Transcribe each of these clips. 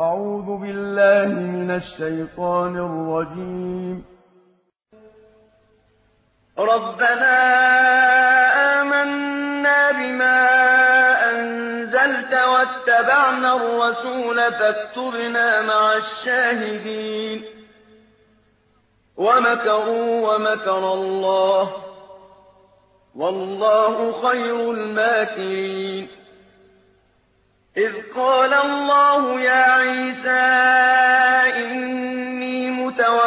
أعوذ بالله من الشيطان الرجيم. ربنا آمنا بما أنزلت واتبعنا الرسول فاكتبنا مع الشاهدين. ومكروا ومكر الله. والله خير الماكرين. إذ قال الله يا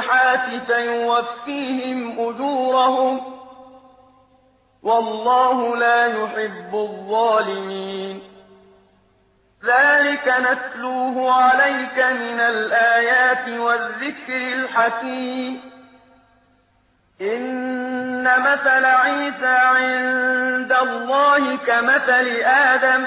الصالحات فيوفيهم أجورهم والله لا يحب الظالمين. ذلك نتلوه عليك من الآيات والذكر الحكيم. إن مثل عيسى عند الله كمثل آدم.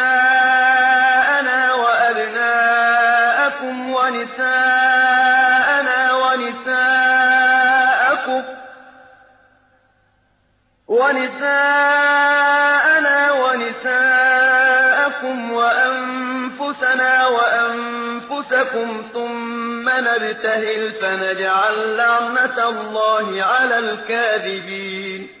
ونساءنا ونساءكم وأنفسنا وأنفسكم ثم نبتهل فنجعل لعنة الله على الكاذبين.